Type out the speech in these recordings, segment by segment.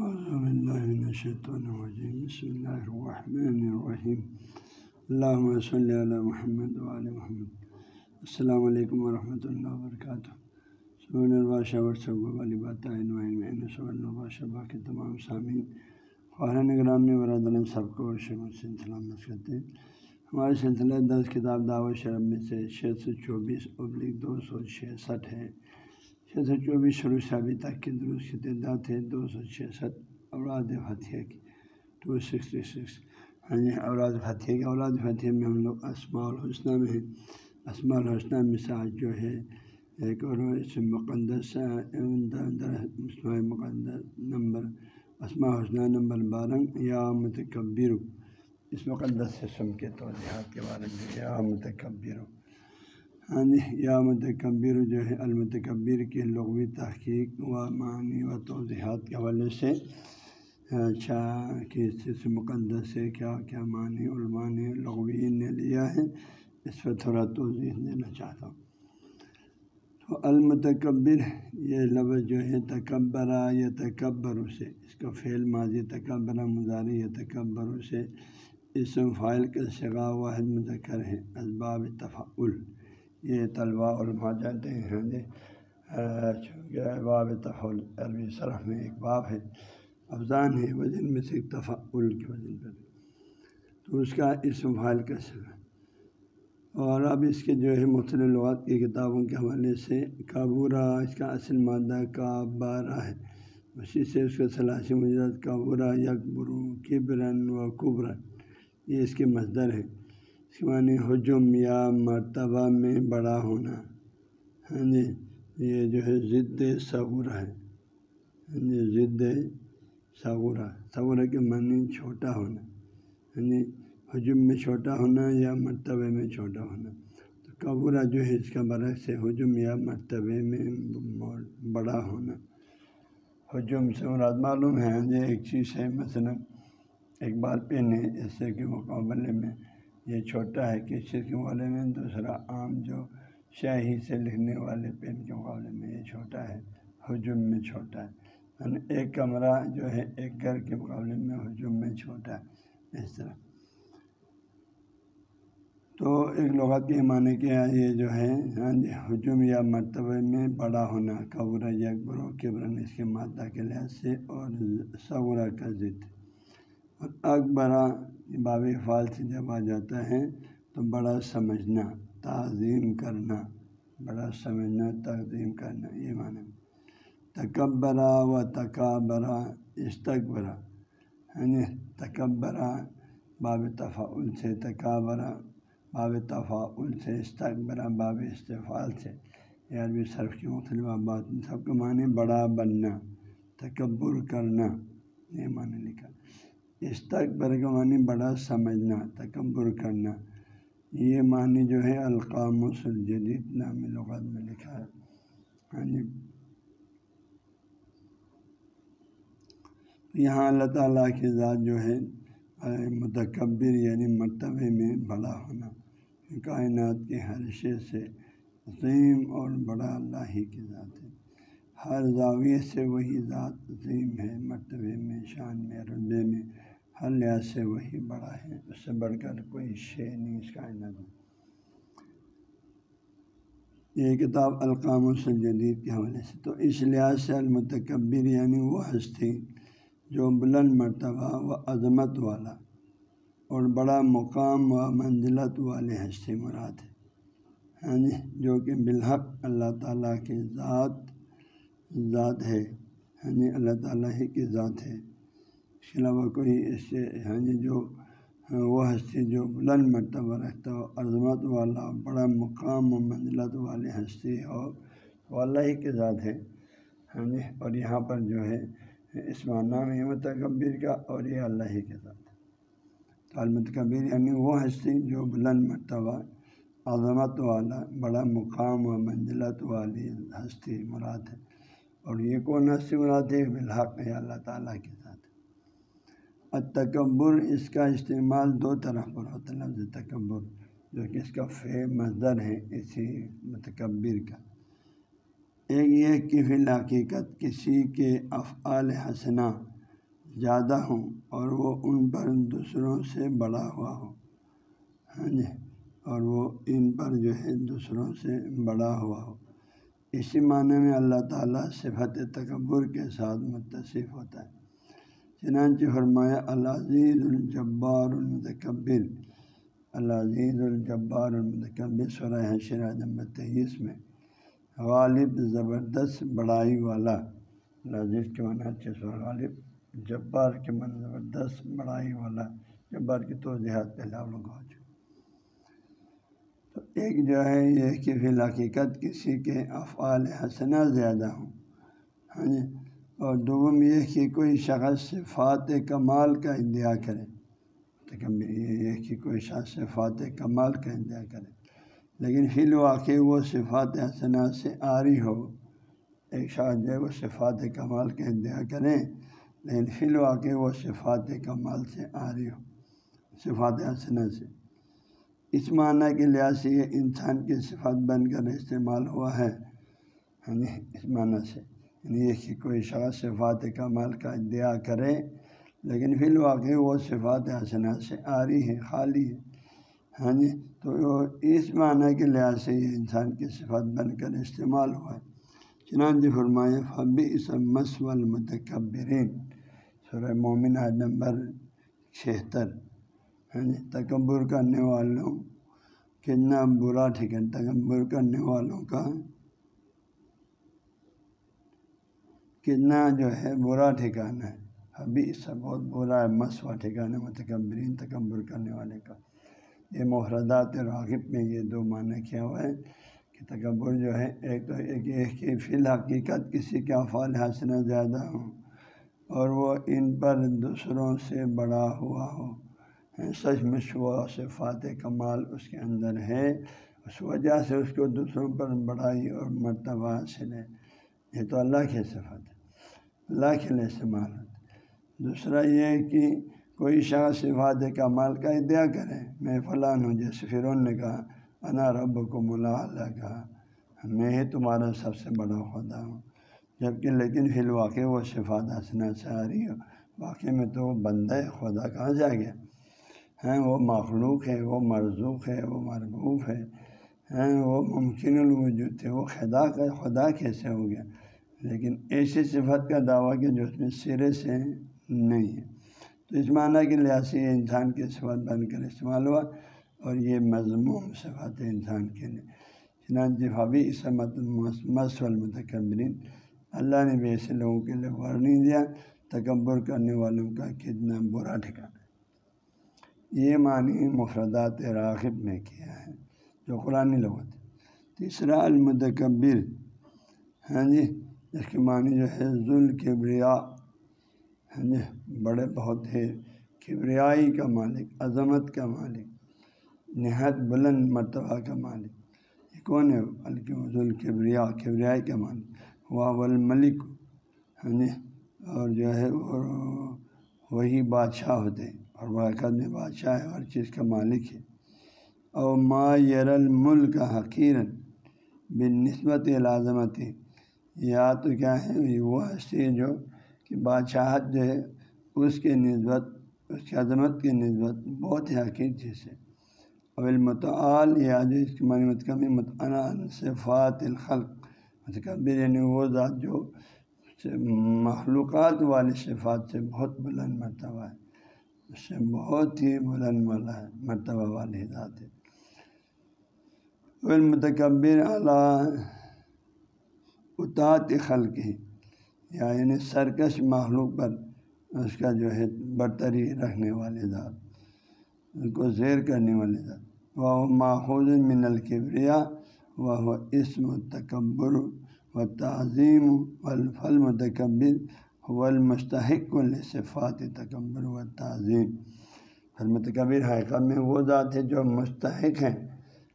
اللہ الرحمن الرحیم اللہ صلی علیہ محمد علیہ محمد. السلام علیکم ورحمۃ اللہ وبرکاتہ سبحان البادشہ ورثہ والی بات الباشہ کے تمام سامعین خارن گرامی برادر سب کو سلامت کرتے ہیں۔ ہمارے سلسلہ دس کتاب دعوت شرم میں سے چھ سو چوبیس ابلک دو سو چھسٹھ ہے۔ چھ سو چوبیس شروع سے ابھی تک کی درست کی تعداد ہے دو سو چھسٹھ اوراد فتح کی ٹو سکسٹی سکس۔ یعنی ہاں جی اوراد فتح کی اوراد فتح میں ہم لوگ اسماع الحسنہ میں ہیں۔ اسماع الحسنہ میں جو ہے، ایک اور اس مقدس مقدس نمبر اسماع حسنہ نمبر بارہ، یا متکبر اس مقدس سے سم کے توجہات کے بارے میں، یا متکبر ہاں جی یا متکبر جو ہے، المتکبر کی لغوی تحقیق و معنی و توضیحات کے حوالے سے اچھا اس مقدس سے کیا کیا معنی علمانی لغوی نے لیا ہے، اس پر تھوڑا توضیح دینا چاہتا ہوں۔ تو المتکبر، یہ لفظ جو ہے تکبرہ یا تکبر سے، اس کا فعل ماضی تکبرہ مظاہر یا تکبر سے، اسم فائل کا شگا واحد مذکر ہے، اسباب تفاعل۔ یہ طلباء علماء جانتے ہیں ہاں جی۔ چونکہ باب تفول عربی صرف میں ایک باب ہے۔ افزان ہے وزن میں سے تفعل کے وزن پر۔ تو اس کا اسم فائل کیسے ہے اور اب اس کے جو ہے مختلف لغات کی کتابوں کے حوالے سے کابورا اس کا اصل مادہ کا بارہ ہے۔ اسی سے اس کا سلاسی مجرد کابورا یکبرو کبرن و کبرن یہ اس کے مصدر ہے معنی ہجم یا مرتبہ میں بڑا ہونا۔ ہاں جی یہ جو ہے ضد صغورہ ہے۔ ہاں جی ضد صغورہ صغورہ کے معنی چھوٹا ہونا۔ ہاں جی ہجم میں چھوٹا ہونا یا مرتبے میں چھوٹا ہونا۔ تو قبورہ جو ہے اس کا برعکس ہے ہجم یا مرتبے میں بڑا ہونا۔ ہجم سے مراد معلوم ہے ہاں جی ایک چیز ہے، مثلاً ایک بار پہنے ایسے کے مقابلے میں یہ چھوٹا ہے کس چیز کے مقابلے میں دوسرا عام جو شاہی سے لکھنے والے پین کے مقابلے میں یہ چھوٹا ہے، ہجوم میں چھوٹا ہے۔ یعنی ایک کمرہ جو ہے، ایک گھر کے مقابلے میں ہجوم میں چھوٹا ہے۔ اس طرح۔ تو ایک لغت کے معنی کیا یہ جو ہے ہاں جی ہجوم یا مرتبہ میں بڑا ہونا، قبر یکبر و قبرن اس کے مادہ کے لحاظ سے اور صورہ کا ضد اور اکبرا باب فال سے جب آ جاتا ہے تو بڑا سمجھنا، تعظیم کرنا، بڑا سمجھنا، تعظیم کرنا، یہ معنی تکبرا و تکابرا استقبرا یعنی تکبرا، باب تفاعل سے تکابرا، باب تفاعل سے استقبرا باب استفال سے۔ یہ عربی صرف کی مختلف بات سب کے معنی بڑا بننا، تکبر کرنا، یہ معنی لکھا۔ استقبر کا معنی بڑا سمجھنا، تکبر کرنا، یہ معنی جو ہے القام الجدید نامی لغت میں لکھا ہے۔ ہاں جی۔ یہاں اللہ تعالیٰ کی ذات جو ہے، متکبر یعنی مرتبے میں بڑا ہونا کائنات کے ہر شے سے عظیم اور بڑا اللہ ہی کی ذات ہے۔ ہر زاویے سے وہی ذات عظیم ہے، مرتبے میں، شان میں ربے میں۔ ہر لحاظ سے وہی بڑا ہے، اس سے بڑھ کر کوئی شے نہیں، اس کائنات میں یہ کتاب القام الجدید کے حوالے سے۔ تو اس لحاظ سے المتکبر یعنی وہ ہستی جو بلند مرتبہ و عظمت والا اور بڑا مقام و منزلت والے ہستی مراد ہے۔ ہاں جی جو کہ بالحق اللہ تعالیٰ کی ذات ذات ہے۔ ہاں جی اللہ تعالیٰ ہی کی ذات ہے۔ اس کے علاوہ کوئی اس سے ہاں جی جو وہ ہستی جو بلند مرتبہ رکھتا ہو، عظمت والا، بڑا مقام و منزلت والے ہستی ہو وہ اللہ ہی کے ذات ہے۔ ہاں جی اور یہاں پر جو ہے، اس معنی میں متکبر کا اور یہ اللہ ہی کے ذات ہے۔ تو المتکبر یعنی وہ ہستی جو بلند مرتبہ عظمت والا، بڑا مقام و منزلت والی ہستی مراد ہے۔ اور یہ کون ہستی مراد ہے؟ بالحق ہے، اللہ تعالیٰ کے تکبر اس کا استعمال دو طرح پر ہوتا ہے لفظ تکبر جو کہ اس کا فے مزدر ہے اسی متکبر کا۔ ایک یہ کہ فی الحقیقت کسی کے افعال حسنہ زیادہ ہوں اور وہ ان پر دوسروں سے بڑا ہوا ہو۔ ہاں جی اور وہ ان پر جو ہے دوسروں سے بڑا ہوا ہو۔ اسی معنی میں اللہ تعالیٰ صفت تکبر کے ساتھ متصف ہوتا ہے۔ چنانچہ فرمایا، العزیز الجبار المتکبر۔ العزیز الجبار المتکبر، سورہ حشرہ نمبر تیئیس میں۔ غالب زبردست بڑائی والا۔ لذیذ کے معنی اچھے سو غالب جبار کے من زبردست بڑائی والا۔ جبار کی توضیحات پہلے آپ لوگ ہو تو ایک جو ہے، یہ کہ فی الحقیقت کسی کے افعال حسنہ زیادہ ہوں۔ ہاں جی؟ اور دوم یہ کہ کوئی شخص صفات کمال کا ادعا کرے۔ یہ کہ کوئی شخص صفات کمال کا ادعا کرے۔ لیکن فی الواقع وہ صفات حسنہ سے آری ہو۔ ایک شاعر جو ہے وہ صفات کمال کے ادعا کریں لیکن فی الواقع وہ صفات کمال سے آری ہو۔ صفات حسنہ سے۔ اس معنی کے لحاظ سے یہ انسان کی صفات بن کر استعمال ہوا ہے۔ یعنی اس معنی سے۔ یعنی کہ کوئی شخص صفات کمال کا ادعا کرے، لیکن فی الواقع وہ صفات حسنہ سے آری ہے خالی ہے ہاں جی؟ تو اس معنی کے لحاظ سے یہ انسان کی صفت بن کر استعمال ہوا۔ ہے چنانچہ فرمائے فبی اسمس المتکبرین سورہ مومن نمبر چھہتر۔ ہاں جی؟ تکبر کرنے والوں کتنا برا ٹھیکان تکبر کرنے والوں کا کتنا جو ہے برا ٹھکانا ہے۔ ابھی اس سے بہت برا ہے مسوا ٹھکانا متکبرین تکبر کرنے والے کا۔ یہ محردات راغب میں یہ دو معنی کیا ہوا ہے کہ تکبر جو ہے، ایک تو ایک یہ کہ فی الحقیقت کسی کے افعال حاصل زیادہ ہوں اور وہ ان پر دوسروں سے بڑا ہوا ہو۔ سچ مشو صفات کمال اس کے اندر ہے۔ اس وجہ سے اس کو دوسروں پر بڑائی اور مرتبہ حاصل ہے۔ یہ تو اللہ کے صفات ہے، اللہ کے لیے استعمال ہوتا ہے۔ دوسرا یہ کہ کوئی شخص صفات کمال کا ادعا کرے، میں فلاں ہوں، جیسے فرون نے کہا، انا رب کو ملا اللہ کہا، میں ہی تمہارا سب سے بڑا خدا ہوں۔ جبکہ لیکن فی الواقع وہ صفات حسنہ سے آ رہی ہو واقعی میں تو وہ بندہ خدا کہاں سے آ گیا ہیں، وہ مخلوق ہے، وہ مرزوق ہے، وہ مرغوف ہے۔ ہیں، وہ ممکن الوجود تھے وہ خدا کا، خدا کیسے ہو گیا؟ لیکن ایسی صفت کا دعویٰ کہ جو اس میں سرے سے نہیں ہے۔ تو اس معنی کے لحاظ سے یہ انسان کے صفات بن کر استعمال ہوا اور یہ مضموم صفات ہے انسان کے لیے۔ چنانچہ حبی اسمت مس المتکبرین اللہ نے بھی ایسے لوگوں کے لیے وارننگ دیا، تکبر کرنے والوں کا کتنا برا ٹھکانا یہ معنی مفردات راغب میں کیا ہے، جو قرآن لغت۔ تیسرا، المتکبر۔ ہاں جی اس کی معنی جو ہے ذوال کبریا ہاں جی یعنی بڑے بہت ہے کبریائی کا مالک، عظمت کا مالک، نہایت بلند مرتبہ کا مالک۔ یہ کون ہے؟ بلکہ حضول کبریا کبریائی کا مالک۔ وہ الملک ہاں جی یعنی اور جو ہے اور وہی بادشاہ ہوتے ہیں۔ اور وہ میں بادشاہ ہے، ہر چیز کا مالک ہے۔ اور ما یر الملک حقیرن بن نسبت لازمت یا تو کیا ہے وہ ہستی جو کہ بادشاہت جو ہے، اس کے نسبت، اس کی عظمت کی نسبت بہت ہی حقیق چیز ہے۔ اول متعال یا جو اس کی معنی متکمی متعنع صفات الخلق، متکبر یعنی وہ ذات جو مخلوقات والی صفات سے بہت بلند مرتبہ ہے۔ اس سے بہت ہی بلند والا ہے مرتبہ والی ذات ہے۔ متکبر اعلیٰ اطاعت خلق ہی یا یعنی سرکش مخلوق پر اس کا جو ہے برتری رکھنے والے ذات، اس کو زیر کرنے والے ذات۔ وہ ماحول من القبریا وہ اسم تکبر و تعظیم والفل متکبر و المستحق الصفات تکبر و تعظیم متکبر حقیقت میں وہ ذات ہے جو مستحق ہیں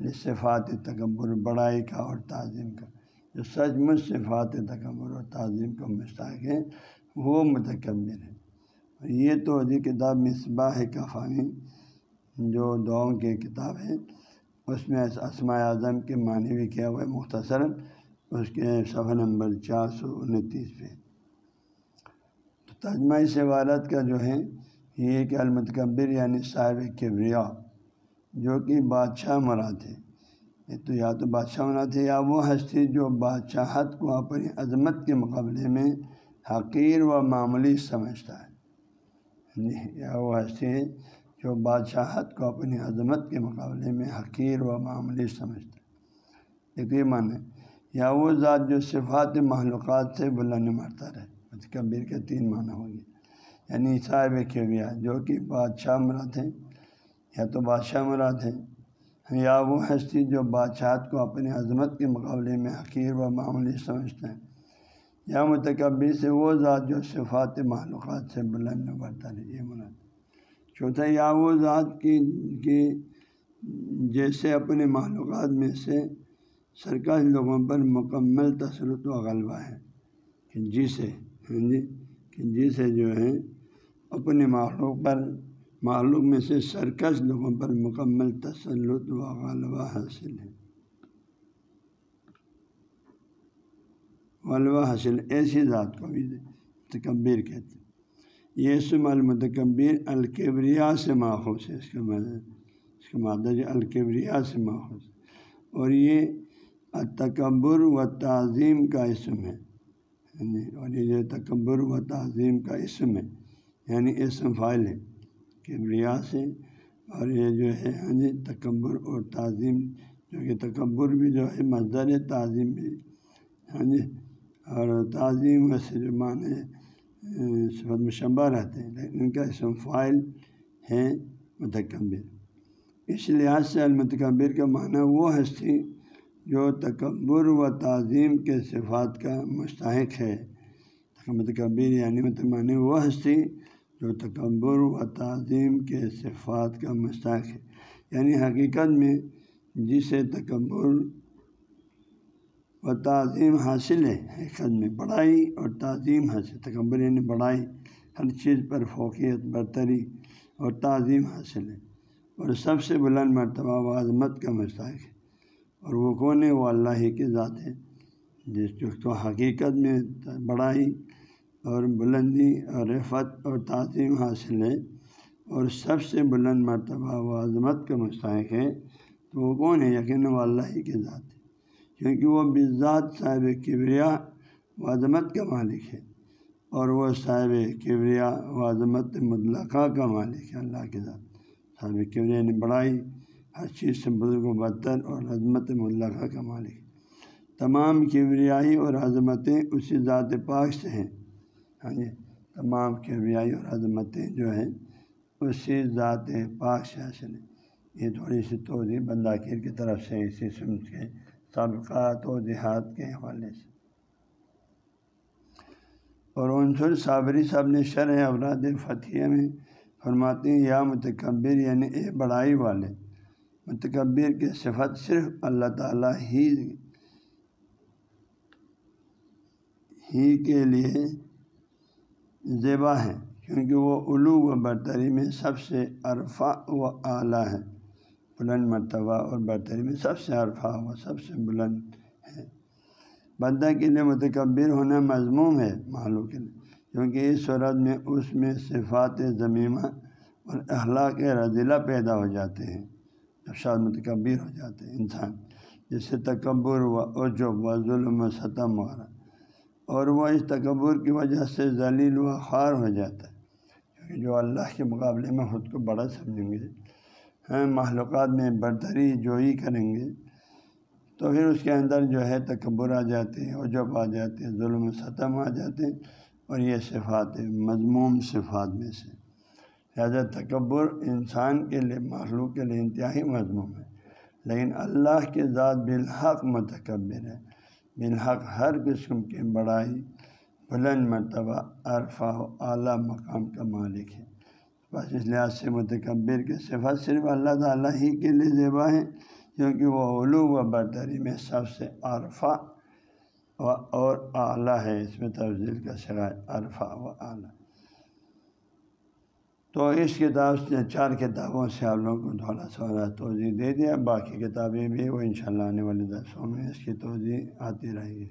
لصفات تکبر بڑائی کا اور تعظیم کا۔ جو سچ مچ صفات تکبر و تعظیم کو مشتاق ہے وہ متکبر ہے یہ تو جی کتاب مصباح کفانی، جو دعاؤں کی کتاب ہے، اس میں اسماء اعظم کے معنی بھی کیا ہوا ہے، مختصراً اس کے صفحہ نمبر چار سو انتیس پہ۔ تجمہ اس عبارت کا جو ہے، یہ کہ المتکبر یعنی صاحب کبریا، جو کہ بادشاہ مراد ہے تو یا تو بادشاہ مراد ہے یا وہ ہستی جو بادشاہت کو اپنی عظمت کے مقابلے میں حقیر و معمولی سمجھتا ہے۔ جی، یا وہ ہستی ہے جو بادشاہت کو اپنی عظمت کے مقابلے میں حقیر و معمولی سمجھتا ہے۔ ایک یہ معنی یا وہ ذات جو صفات معلومات سے بلند مرتا رہے متکبر کے تین معنی ہوں گے۔ یعنی صاحب کیبیا جو کہ بادشاہ مراد ہیں یا تو بادشاہ مراد ہیں یا وہ ہستی جو بادشاہت کو اپنی عظمت کے مقابلے میں حقیر و معمولی سمجھتے ہیں۔ یا متکبر سے وہ ذات جو صفات معلومات سے بلند برتا رہے یہ مراد چوتھا یا وہ ذات کی کی جیسے اپنے معلومات میں سے سرکار لوگوں پر مکمل تسلط و غلبہ ہے۔ کہ جسے ہاں جی کہ جسے جو ہے، اپنے معلوم پر معلوم میں سے سرکش لوگوں پر مکمل تسلط و غلبہ حاصل ہے۔ غلبہ حاصل ایسی ذات کو بھی تکبیر کہتے ہیں۔ یہ سم المتکبر الکبریا سے ماخوذ ہے، اس کا مطلب اس کا مادہ جو الکبریا سے ماخوذ اور یہ تکبر و تعظیم کا اسم ہے۔ یعنی- اور یہ جو تکبر و تعظیم کا اسم ہے یعنی اسم فائل ہے۔ کبریا سے اور یہ جو ہے ہاں جی تکبر اور تعظیم جو کہ تکبر بھی جو ہے مزدور تعظیم بھی ہاں جی اور تعظیم سے جو معنی صفت مشبہ رہتے ہیں، لیکن ان کا اسم فائل ہے متکبر۔ اس لحاظ سے المتکبر کا معنی وہ ہستی جو تکبر و تعظیم کے صفات کا مستحق ہے۔ متکبر یعنی متمانی وہ ہستی جو تکبر و تعظیم کے صفات کا مستحق ہے۔ یعنی حقیقت میں جسے تکبر و تعظیم حاصل ہے، حقیقت میں بڑائی اور تعظیم حاصل، تکبر یعنی بڑائی ہر چیز پر فوقیت، برتری اور تعظیم حاصل ہے۔ اور سب سے بلند مرتبہ و عظمت کا مستحق ہے۔ اور وہ کون ہے؟ وہ اللہ ہی کی ذات ہے، جس جو تو حقیقت میں بڑائی اور بلندی اور رفت اور تعظیم حاصل ہے۔ اور سب سے بلند مرتبہ و عظمت کا مستحق ہے تو وہ کون ہے یقین وہ اللہ ہی کی ذات ہے کیونکہ وہ بذات صاحب کبریا و عظمت کا مالک ہے۔ اور وہ صاحب کبریا و عظمت مطلقہ کا مالک ہے، اللہ کے ذات۔ صاحب کبریا نے بڑائی، ہر چیز سے بزرگ و بدتر اور عظمت ملغہ کا مالک۔ تمام کبریائی اور عظمتیں اسی ذات پاک سے ہیں۔ ہاں جی تمام کبریائی اور عظمتیں جو ہیں، اسی ذات پاک سے حاصل ہیں یہ تھوڑی سی توضیع بنداکیر کی طرف سے اسی سمت کے سابقات و دیہات کے حوالے سے۔ اور عنصر صابری صاحب نے شرح اوراد فتح میں فرماتے ہیں، یا متکبر یعنی اے بڑائی والے، متکبر کی صفت صرف اللہ تعالیٰ ہی ہی کے لیے زیبا ہے کیونکہ وہ علو و برتری میں سب سے عرفہ و اعلیٰ ہے بلند مرتبہ اور برتری میں سب سے عرفہ و سب سے بلند ہے بندہ کے لیے متکبر ہونا مضموم ہے، معلوم کے لیے کیونکہ اس صورت میں اس میں صفات ضمیمہ اور اخلاق رضیلہ پیدا ہو جاتے ہیں۔ افشاد متکبر ہو جاتے ہیں انسان جیسے تکبر و عجب و ظلم و ستم وغیرہ اور وہ اس تکبر کی وجہ سے ذلیل و خوار ہو جاتا ہے۔ کیونکہ جو اللہ کے مقابلے میں خود کو بڑا سمجھیں گے، ہیں معلومات میں برتری جوئی کریں گے، تو پھر اس کے اندر جو ہے تکبر آ جاتے ہیں، عجب آ جاتے ہیں، ظلم و ستم آ جاتے ہیں اور یہ صفات مضموم صفات میں سے۔ لہٰذا تکبر انسان کے لیے، مخلوق کے لیے انتہائی مضمون ہے۔ لیکن اللہ کے ذات بالحق متکبر ہے۔ بالحق ہر قسم کے بڑائی بلند مرتبہ عرفہ و اعلیٰ مقام کا مالک ہے۔ بس اس لحاظ سے متکبر کے صفت صرف اللہ تعالیٰ ہی کے لیے زیبا ہے کیونکہ وہ علو و برتری میں سب سے عرفہ و اور اعلیٰ ہے۔ اس میں تفضیل کا شرائع عرفہ و اعلیٰ۔ تو اس کتاب سے چار کتابوں سے آپ لوگوں کو تھوڑا سا توضیع دے دیا، باقی کتابیں بھی وہ ان شاء اللہ آنے والے درسوں میں اس کی توضیع آتی رہے گی۔